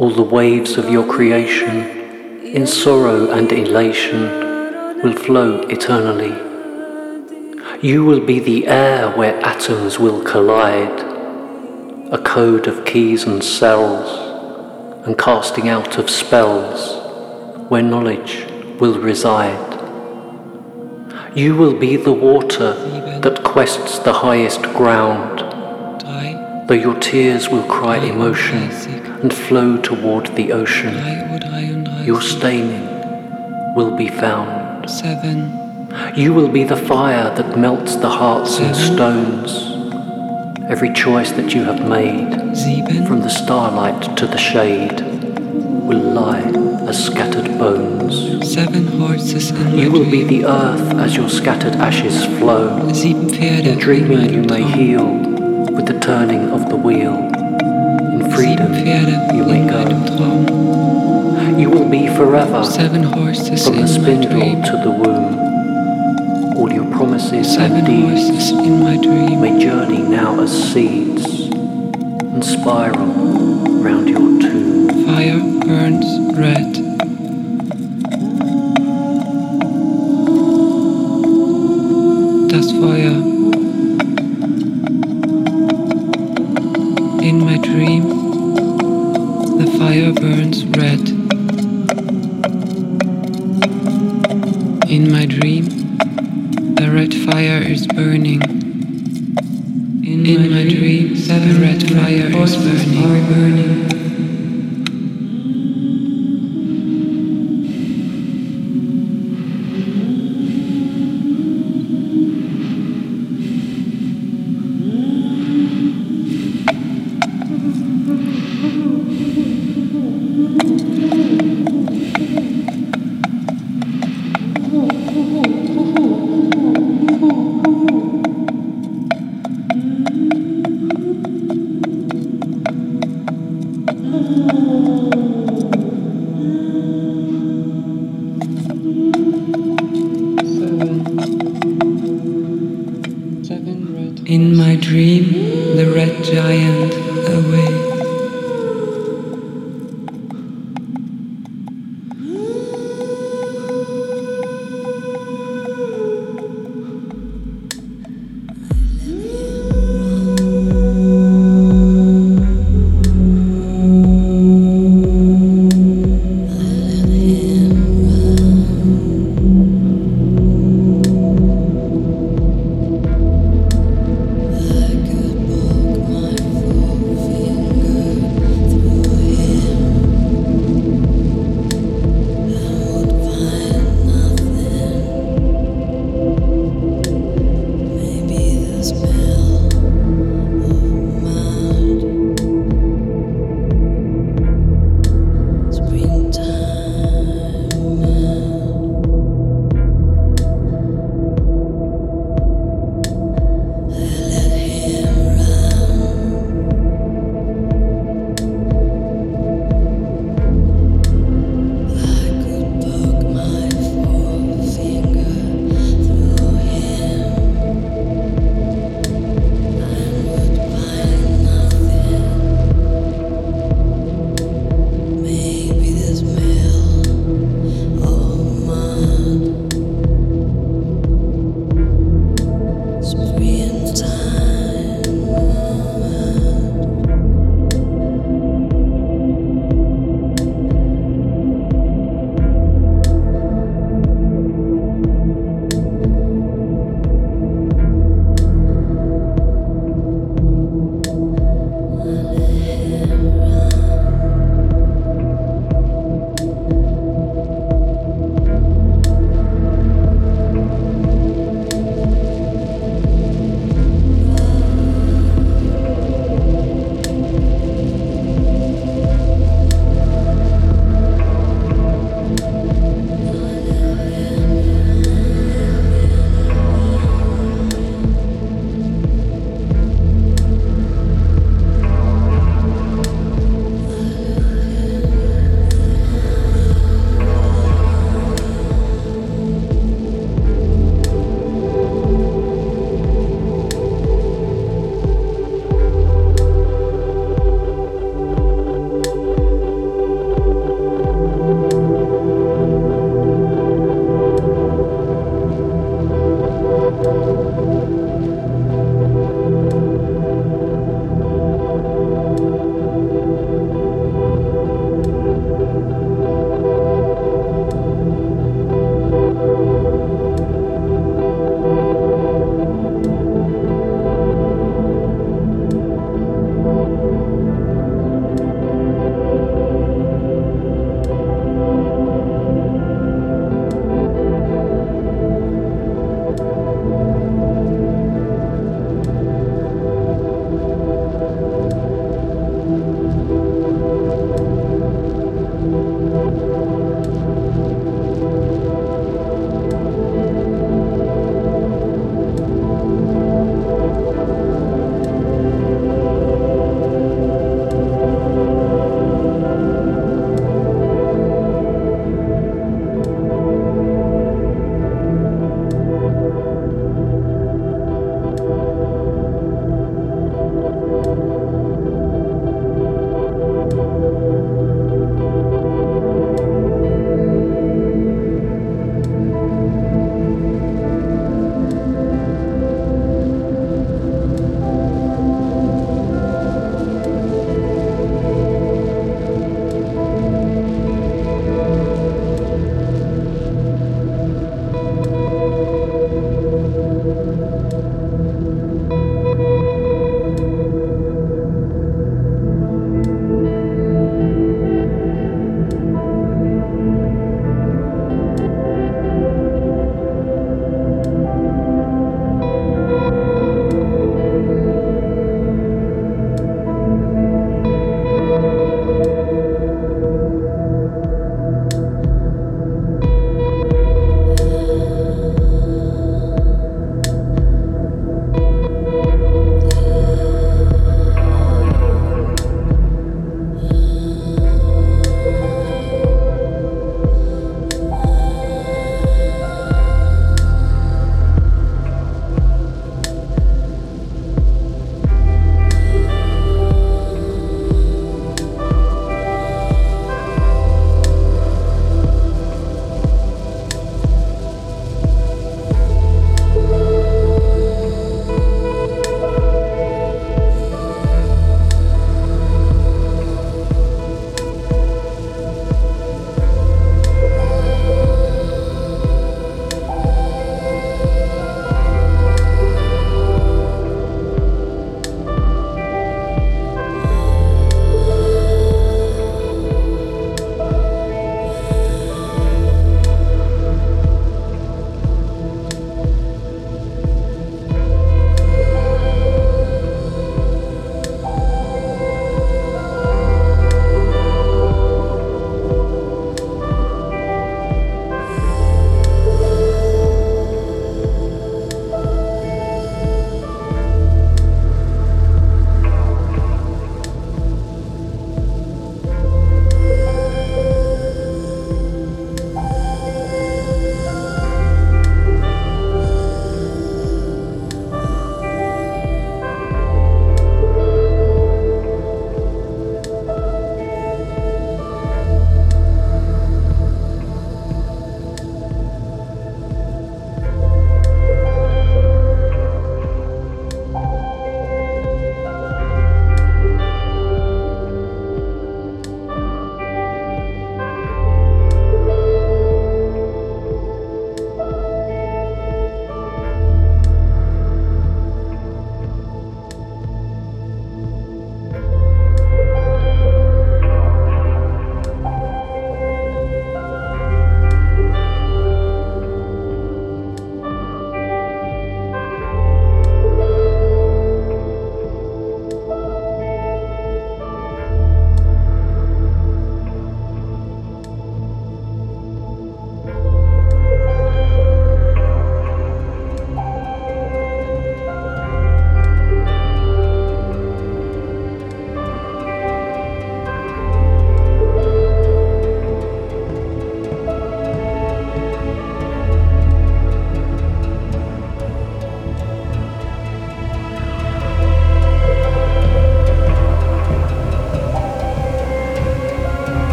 All the waves of your creation, in sorrow and elation, will flow eternally. You will be the air where atoms will collide, a code of keys and cells, and casting out of spells, where knowledge will reside. You will be the water that quests the highest ground, though your tears will cry emotion and flow toward the ocean. drei Uhr dreiunddreißig, Your staining will be found. seven, You will be the fire that melts the hearts and stones. Every choice that you have made, sieben, from the starlight to the shade, will lie as scattered bones. seven horses in You will be the earth as your scattered ashes flow. sieben Pferde In in dreaming you may heal with the turning of the wheel. Freedom you may go. You will be forever seven horses from the spindle to the womb. All your promises seven and deeds in my dream, may journey now as seeds and spiral round your tomb. fire burns red, das Feuer in my dream, burns red. In my dream, the red fire is burning. In my dream, the red fire is burning.